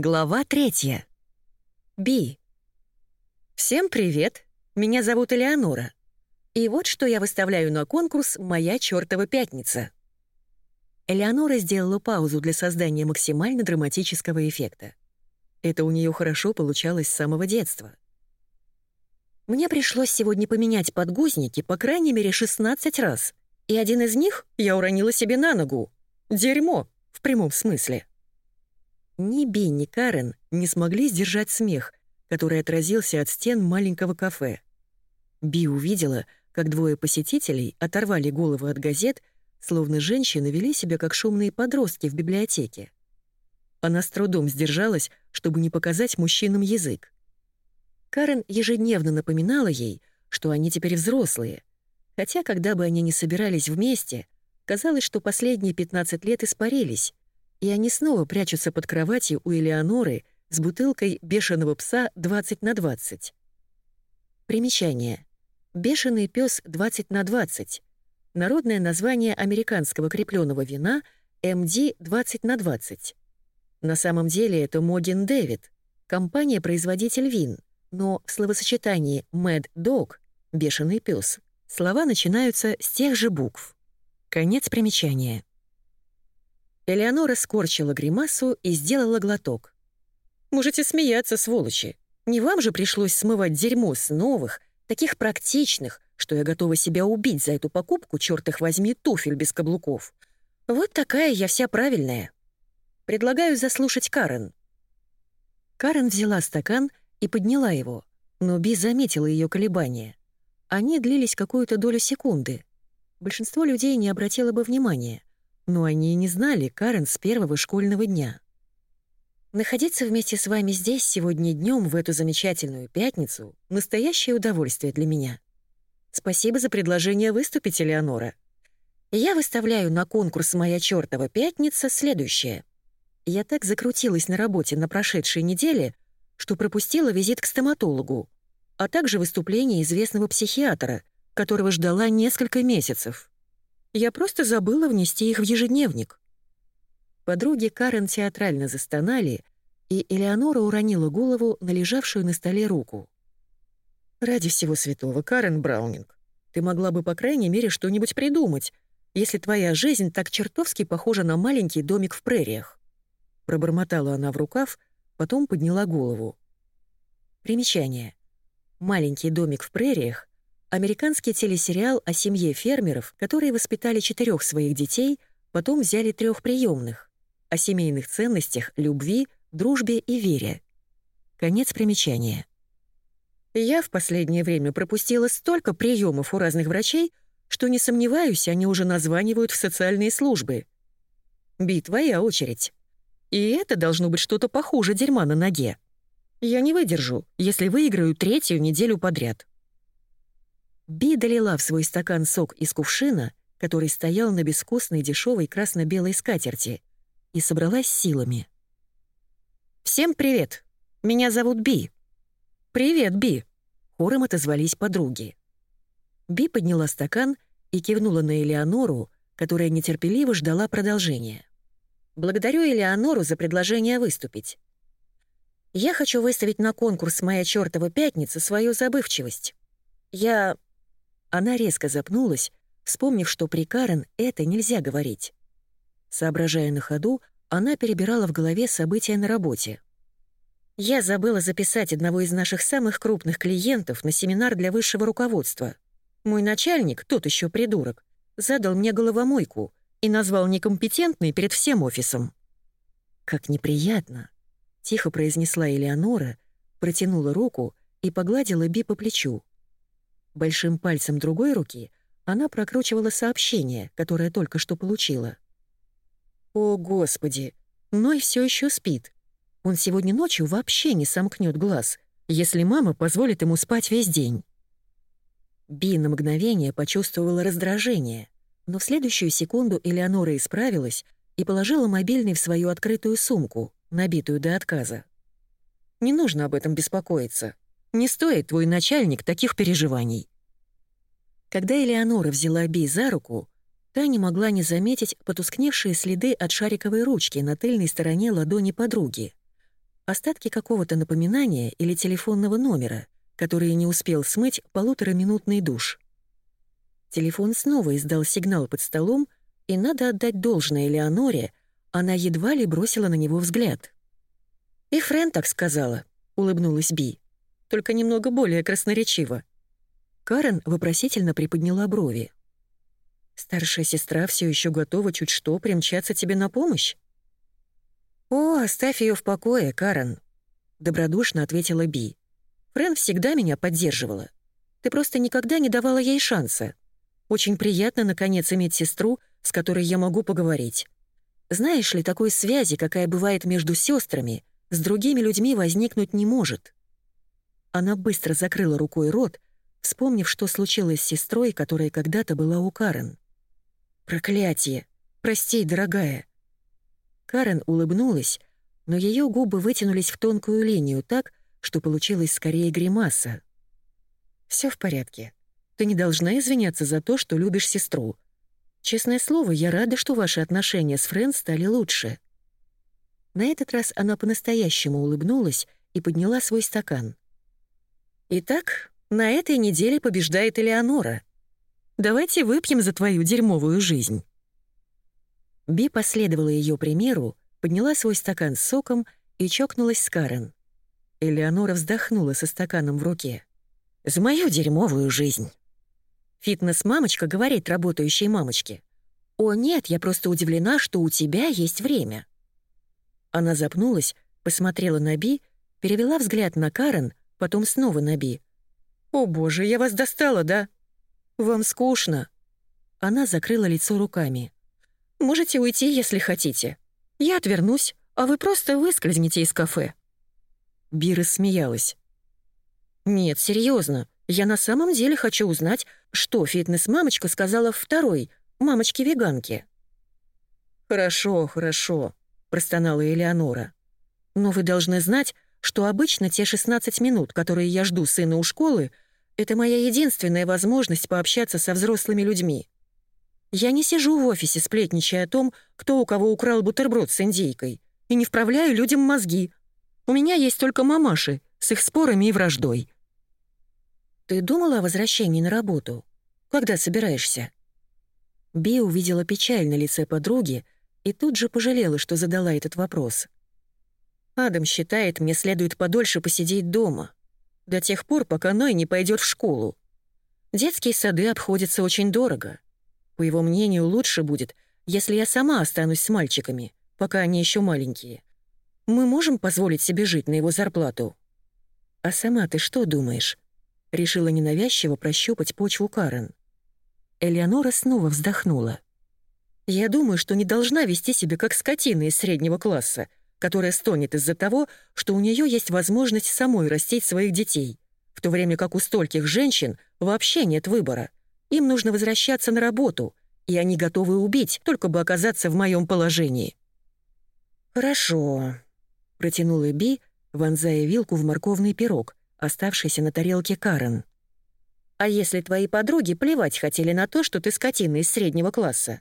Глава третья. Би. Всем привет. Меня зовут Элеонора. И вот что я выставляю на конкурс «Моя чёртова пятница». Элеонора сделала паузу для создания максимально драматического эффекта. Это у нее хорошо получалось с самого детства. Мне пришлось сегодня поменять подгузники по крайней мере 16 раз, и один из них я уронила себе на ногу. Дерьмо, в прямом смысле. Ни Би, ни Карен не смогли сдержать смех, который отразился от стен маленького кафе. Би увидела, как двое посетителей оторвали головы от газет, словно женщины вели себя как шумные подростки в библиотеке. Она с трудом сдержалась, чтобы не показать мужчинам язык. Карен ежедневно напоминала ей, что они теперь взрослые, хотя когда бы они ни собирались вместе, казалось, что последние 15 лет испарились, и они снова прячутся под кроватью у Элеоноры с бутылкой бешеного пса 20 на 20. Примечание. Бешеный пес 20 на 20. Народное название американского крепленного вина MD 20 на 20. На самом деле это Могин Дэвид, компания-производитель вин, но в словосочетании Mad Dog — бешеный пес слова начинаются с тех же букв. Конец примечания. Элеонора скорчила гримасу и сделала глоток. «Можете смеяться, сволочи. Не вам же пришлось смывать дерьмо с новых, таких практичных, что я готова себя убить за эту покупку, черт их возьми, туфель без каблуков. Вот такая я вся правильная. Предлагаю заслушать Карен». Карен взяла стакан и подняла его, но Би заметила ее колебания. Они длились какую-то долю секунды. Большинство людей не обратило бы внимания. Но они и не знали Карен с первого школьного дня. Находиться вместе с вами здесь сегодня днем в эту замечательную пятницу — настоящее удовольствие для меня. Спасибо за предложение выступить, Элеонора. Я выставляю на конкурс «Моя чёртова пятница» следующее. Я так закрутилась на работе на прошедшей неделе, что пропустила визит к стоматологу, а также выступление известного психиатра, которого ждала несколько месяцев. Я просто забыла внести их в ежедневник». Подруги Карен театрально застонали, и Элеонора уронила голову на лежавшую на столе руку. «Ради всего святого, Карен Браунинг, ты могла бы, по крайней мере, что-нибудь придумать, если твоя жизнь так чертовски похожа на маленький домик в прериях». Пробормотала она в рукав, потом подняла голову. Примечание. «Маленький домик в прериях» Американский телесериал о семье фермеров, которые воспитали четырех своих детей, потом взяли трех приемных, о семейных ценностях, любви, дружбе и вере. Конец примечания. Я в последнее время пропустила столько приемов у разных врачей, что, не сомневаюсь, они уже названивают в социальные службы. Би, твоя очередь. И это должно быть что-то похуже дерьма на ноге. Я не выдержу, если выиграю третью неделю подряд. Би долила в свой стакан сок из кувшина, который стоял на безвкусной дешевой красно-белой скатерти, и собралась силами. «Всем привет! Меня зовут Би». «Привет, Би!» — хором отозвались подруги. Би подняла стакан и кивнула на Элеонору, которая нетерпеливо ждала продолжения. «Благодарю Элеонору за предложение выступить. Я хочу выставить на конкурс «Моя чёртова пятница» свою забывчивость. Я она резко запнулась, вспомнив, что при Карен это нельзя говорить. Соображая на ходу, она перебирала в голове события на работе. «Я забыла записать одного из наших самых крупных клиентов на семинар для высшего руководства. Мой начальник, тот еще придурок, задал мне головомойку и назвал некомпетентной перед всем офисом». «Как неприятно», — тихо произнесла Элеонора, протянула руку и погладила Би по плечу. Большим пальцем другой руки она прокручивала сообщение, которое только что получила. «О, Господи! Ной все еще спит. Он сегодня ночью вообще не сомкнет глаз, если мама позволит ему спать весь день». Би на мгновение почувствовала раздражение, но в следующую секунду Элеонора исправилась и положила мобильный в свою открытую сумку, набитую до отказа. «Не нужно об этом беспокоиться. Не стоит твой начальник таких переживаний». Когда Элеонора взяла Би за руку, та не могла не заметить потускневшие следы от шариковой ручки на тыльной стороне ладони подруги. остатки какого-то напоминания или телефонного номера, который не успел смыть полутораминутный душ. Телефон снова издал сигнал под столом, и надо отдать должное Леоноре, она едва ли бросила на него взгляд. «И Френ так сказала», — улыбнулась Би, только немного более красноречиво. Карен вопросительно приподняла брови. «Старшая сестра все еще готова чуть что примчаться тебе на помощь?» «О, оставь ее в покое, Карен», — добродушно ответила Би. «Френ всегда меня поддерживала. Ты просто никогда не давала ей шанса. Очень приятно, наконец, иметь сестру, с которой я могу поговорить. Знаешь ли, такой связи, какая бывает между сестрами, с другими людьми возникнуть не может». Она быстро закрыла рукой рот, вспомнив, что случилось с сестрой, которая когда-то была у Карен. «Проклятие! Прости, дорогая!» Карен улыбнулась, но ее губы вытянулись в тонкую линию так, что получилась скорее гримаса. Все в порядке. Ты не должна извиняться за то, что любишь сестру. Честное слово, я рада, что ваши отношения с Френ стали лучше». На этот раз она по-настоящему улыбнулась и подняла свой стакан. «Итак, на этой неделе побеждает Элеонора. Давайте выпьем за твою дерьмовую жизнь». Би последовала ее примеру, подняла свой стакан с соком и чокнулась с Карен. Элеонора вздохнула со стаканом в руке. «За мою дерьмовую жизнь!» Фитнес-мамочка говорит работающей мамочке. «О нет, я просто удивлена, что у тебя есть время». Она запнулась, посмотрела на Би, перевела взгляд на Карен, потом снова на Би. «О боже, я вас достала, да? Вам скучно?» Она закрыла лицо руками. Можете уйти, если хотите. Я отвернусь, а вы просто выскользните из кафе». Бира смеялась. «Нет, серьезно. Я на самом деле хочу узнать, что фитнес-мамочка сказала второй, мамочке-веганке». «Хорошо, хорошо», — простонала Элеонора. «Но вы должны знать, что обычно те 16 минут, которые я жду сына у школы, это моя единственная возможность пообщаться со взрослыми людьми. Я не сижу в офисе, сплетничая о том, кто у кого украл бутерброд с индейкой, и не вправляю людям мозги. У меня есть только мамаши с их спорами и враждой. Ты думала о возвращении на работу? Когда собираешься? Би увидела печаль на лице подруги и тут же пожалела, что задала этот вопрос. Адам считает, мне следует подольше посидеть дома, до тех пор, пока Ной не пойдет в школу. Детские сады обходятся очень дорого. По его мнению, лучше будет, если я сама останусь с мальчиками, пока они еще маленькие. Мы можем позволить себе жить на его зарплату. А сама ты что думаешь? Решила ненавязчиво прощупать почву Карен. Элеонора снова вздохнула. Я думаю, что не должна вести себя как скотина из среднего класса, которая стонет из-за того, что у нее есть возможность самой растить своих детей, в то время как у стольких женщин вообще нет выбора — им нужно возвращаться на работу, и они готовы убить, только бы оказаться в моем положении». «Хорошо», — протянула Би, вонзая вилку в морковный пирог, оставшийся на тарелке Карен. «А если твои подруги плевать хотели на то, что ты скотина из среднего класса?»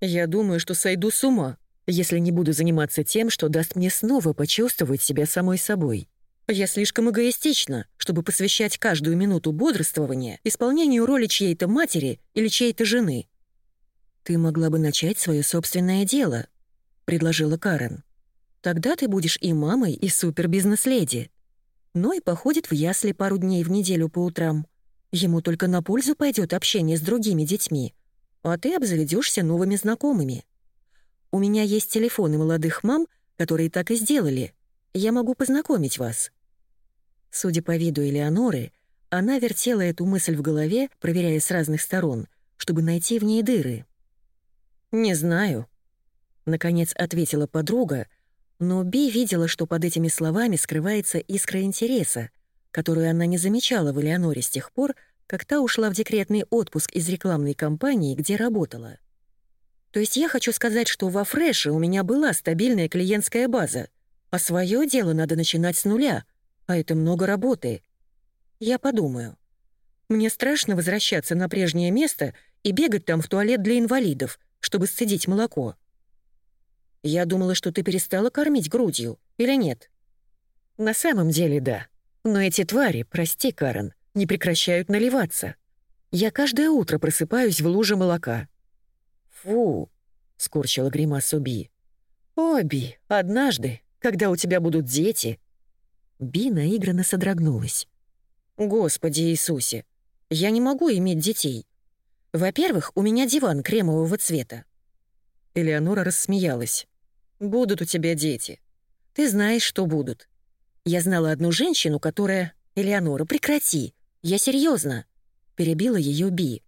«Я думаю, что сойду с ума, если не буду заниматься тем, что даст мне снова почувствовать себя самой собой». Я слишком эгоистична, чтобы посвящать каждую минуту бодрствования исполнению роли чьей-то матери или чьей-то жены. «Ты могла бы начать свое собственное дело», — предложила Карен. «Тогда ты будешь и мамой, и супербизнес-леди. И походит в ясли пару дней в неделю по утрам. Ему только на пользу пойдет общение с другими детьми, а ты обзаведешься новыми знакомыми. У меня есть телефоны молодых мам, которые так и сделали. Я могу познакомить вас». Судя по виду Элеоноры, она вертела эту мысль в голове, проверяя с разных сторон, чтобы найти в ней дыры. «Не знаю», — наконец ответила подруга, но Би видела, что под этими словами скрывается искра интереса, которую она не замечала в Элеоноре с тех пор, как та ушла в декретный отпуск из рекламной кампании, где работала. То есть я хочу сказать, что во Фреше у меня была стабильная клиентская база, а свое дело надо начинать с нуля — а это много работы. Я подумаю. Мне страшно возвращаться на прежнее место и бегать там в туалет для инвалидов, чтобы сцедить молоко. Я думала, что ты перестала кормить грудью, или нет? На самом деле, да. Но эти твари, прости, Карен, не прекращают наливаться. Я каждое утро просыпаюсь в луже молока. «Фу!» — скорчила гримасу Би. «О, Би, однажды, когда у тебя будут дети...» Би наигранно содрогнулась. «Господи Иисусе, я не могу иметь детей. Во-первых, у меня диван кремового цвета». Элеонора рассмеялась. «Будут у тебя дети. Ты знаешь, что будут. Я знала одну женщину, которая... Элеонора, прекрати. Я серьезно. Перебила ее Би.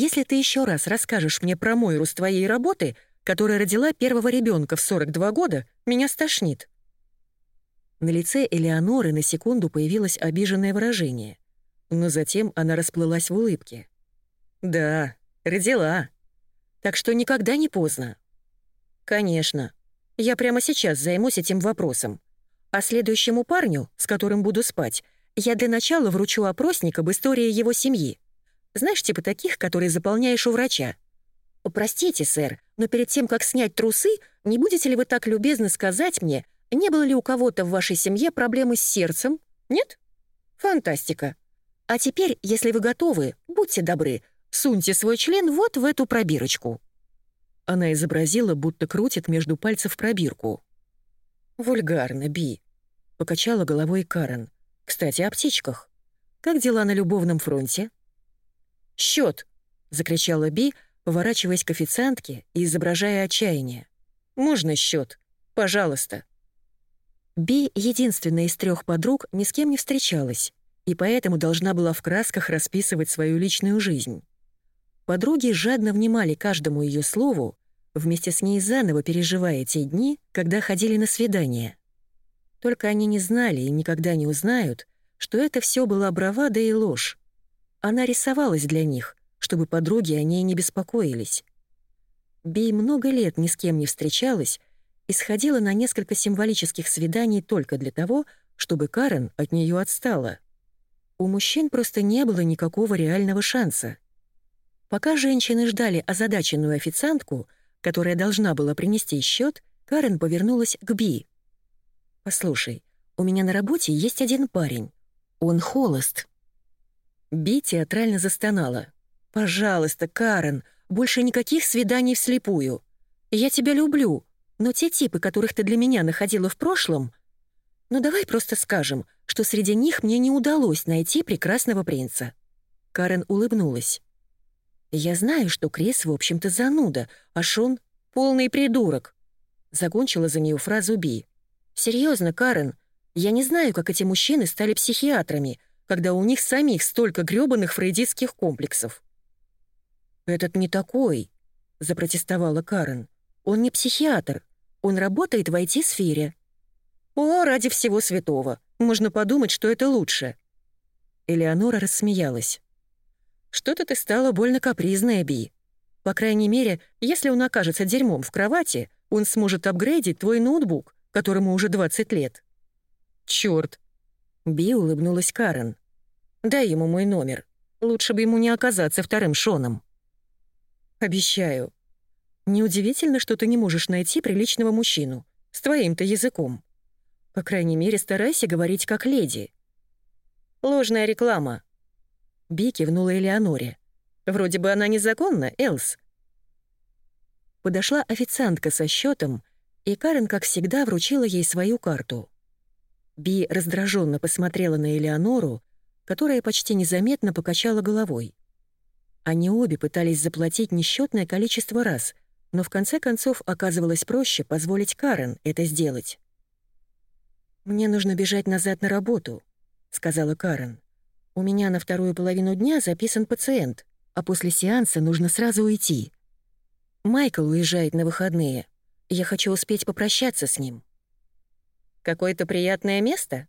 Если ты еще раз расскажешь мне про Мойру с твоей работы, которая родила первого ребенка в 42 года, меня стошнит. На лице Элеоноры на секунду появилось обиженное выражение, но затем она расплылась в улыбке. «Да, родила. Так что никогда не поздно». «Конечно. Я прямо сейчас займусь этим вопросом. А следующему парню, с которым буду спать, я для начала вручу опросник об истории его семьи. Знаешь, типа таких, которые заполняешь у врача. Простите, сэр, но перед тем, как снять трусы, не будете ли вы так любезны сказать мне, не было ли у кого-то в вашей семье проблемы с сердцем? Нет? Фантастика. А теперь, если вы готовы, будьте добры, суньте свой член вот в эту пробирочку». Она изобразила, будто крутит между пальцев пробирку. «Вульгарно, Би», — покачала головой Карен. «Кстати, о птичках. Как дела на любовном фронте?» «Счет!» — закричала Би, поворачиваясь к официантке и изображая отчаяние. «Можно счет? Пожалуйста». Би, единственная из трех подруг, ни с кем не встречалась, и поэтому должна была в красках расписывать свою личную жизнь. Подруги жадно внимали каждому ее слову, вместе с ней заново переживая те дни, когда ходили на свидания. Только они не знали и никогда не узнают, что это все была бравада и ложь. Она рисовалась для них, чтобы подруги о ней не беспокоились. Би много лет ни с кем не встречалась и сходила на несколько символических свиданий только для того, чтобы Карен от нее отстала. У мужчин просто не было никакого реального шанса. Пока женщины ждали озадаченную официантку — которая должна была принести счет, Карен повернулась к Би. «Послушай, у меня на работе есть один парень. Он холост». Би театрально застонала. «Пожалуйста, Карен, больше никаких свиданий вслепую. Я тебя люблю, но те типы, которых ты для меня находила в прошлом... Ну давай просто скажем, что среди них мне не удалось найти прекрасного принца». Карен улыбнулась. Я знаю, что Крис, в общем-то, зануда, а Шон — полный придурок. Закончила за нее фразу Би. Серьезно, Карен, я не знаю, как эти мужчины стали психиатрами, когда у них самих столько грёбаных фрейдистских комплексов. «Этот не такой», — запротестовала Карен. «Он не психиатр. Он работает в IT-сфере». «О, ради всего святого! Можно подумать, что это лучше». Элеонора рассмеялась. Что-то ты стала больно капризная, Би. По крайней мере, если он окажется дерьмом в кровати, он сможет апгрейдить твой ноутбук, которому уже 20 лет. Чёрт. Би улыбнулась Карен. Дай ему мой номер. Лучше бы ему не оказаться вторым Шоном. Обещаю. Неудивительно, что ты не можешь найти приличного мужчину. С твоим-то языком. По крайней мере, старайся говорить как леди. Ложная реклама, Би кивнула Элеоноре. «Вроде бы она незаконна, Элс». Подошла официантка со счетом, и Карен, как всегда, вручила ей свою карту. Би раздраженно посмотрела на Элеонору, которая почти незаметно покачала головой. Они обе пытались заплатить несчетное количество раз, но в конце концов оказывалось проще позволить Карен это сделать. «Мне нужно бежать назад на работу», — сказала Карен. У меня на вторую половину дня записан пациент, а после сеанса нужно сразу уйти. Майкл уезжает на выходные. Я хочу успеть попрощаться с ним. Какое-то приятное место?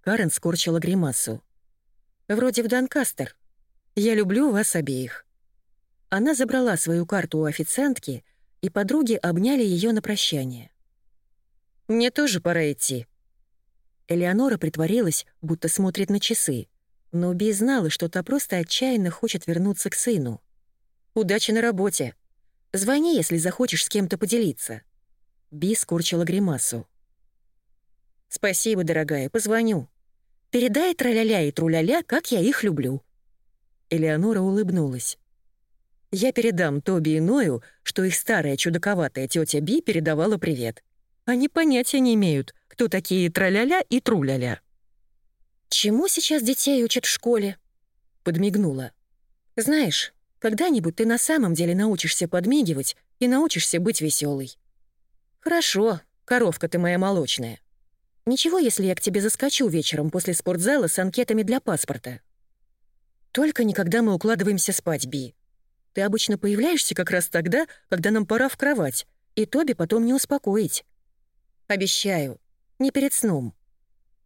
Карен скорчила гримасу. Вроде в Донкастер. Я люблю вас обеих. Она забрала свою карту у официантки, и подруги обняли ее на прощание. «Мне тоже пора идти». Элеонора притворилась, будто смотрит на часы. Но Би знала, что та просто отчаянно хочет вернуться к сыну. «Удачи на работе. Звони, если захочешь с кем-то поделиться». Би скорчила гримасу. «Спасибо, дорогая, позвоню. Передай траля-ля и труля-ля, как я их люблю». Элеонора улыбнулась. «Я передам Тоби и Ною, что их старая чудаковатая тетя Би передавала привет. Они понятия не имеют, кто такие траля-ля и труля-ля». «Чему сейчас детей учат в школе?» — подмигнула. «Знаешь, когда-нибудь ты на самом деле научишься подмигивать и научишься быть веселой. «Хорошо, коровка ты моя молочная. Ничего, если я к тебе заскочу вечером после спортзала с анкетами для паспорта. Только никогда мы укладываемся спать, Би. Ты обычно появляешься как раз тогда, когда нам пора в кровать, и Тоби потом не успокоить. Обещаю, не перед сном.